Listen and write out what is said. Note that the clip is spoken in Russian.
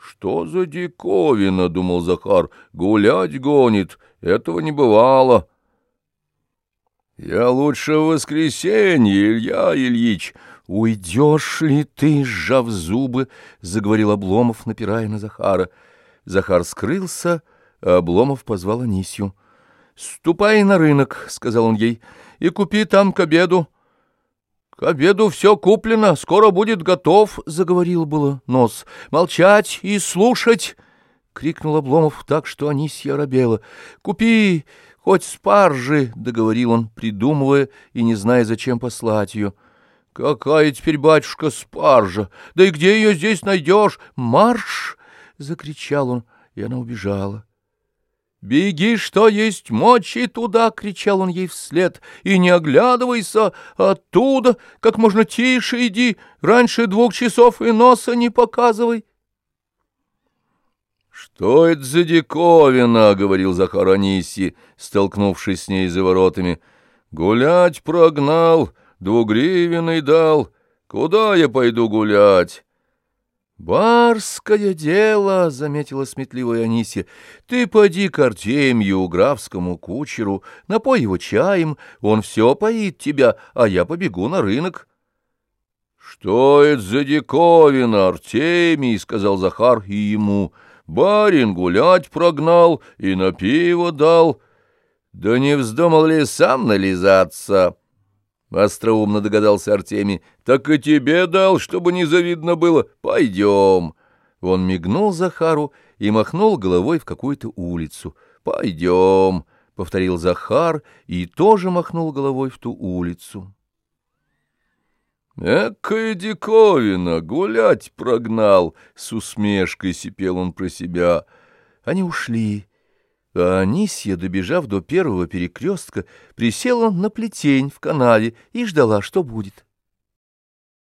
«Что за диковина?» — думал Захар. «Гулять гонит. Этого не бывало». «Я лучше в воскресенье, Илья Ильич». «Уйдешь ли ты, сжав зубы?» — заговорил Обломов, напирая на Захара. Захар скрылся, а Обломов позвал Анисью. «Ступай на рынок», — сказал он ей, — «и купи там к обеду». «К обеду все куплено, скоро будет готов», — заговорил было нос. «Молчать и слушать!» — крикнул Обломов так, что Анисья робела. «Купи хоть спаржи», — договорил он, придумывая и не зная, зачем послать ее. «Какая теперь, батюшка, спаржа? Да и где ее здесь найдешь? Марш!» — закричал он, и она убежала. «Беги, что есть мочи туда!» — кричал он ей вслед. «И не оглядывайся оттуда! Как можно тише иди! Раньше двух часов и носа не показывай!» «Что это за диковина?» — говорил Захар Аниси, столкнувшись с ней за воротами. «Гулять прогнал!» двугривенный дал. Куда я пойду гулять? «Барское дело», — заметила сметливая Анисия, — «ты поди к Артемью, графскому кучеру, напой его чаем, он все поит тебя, а я побегу на рынок». «Что это за диковина, Артемий?» — сказал Захар и ему. «Барин гулять прогнал и на пиво дал. Да не вздумал ли сам нализаться?» — остроумно догадался Артемий. — Так и тебе дал, чтобы не завидно было. Пойдем. Он мигнул Захару и махнул головой в какую-то улицу. — Пойдем, — повторил Захар и тоже махнул головой в ту улицу. «Экая диковина! Гулять прогнал!» — с усмешкой сипел он про себя. Они ушли. А Анисья, добежав до первого перекрестка, присела на плетень в канаве и ждала, что будет.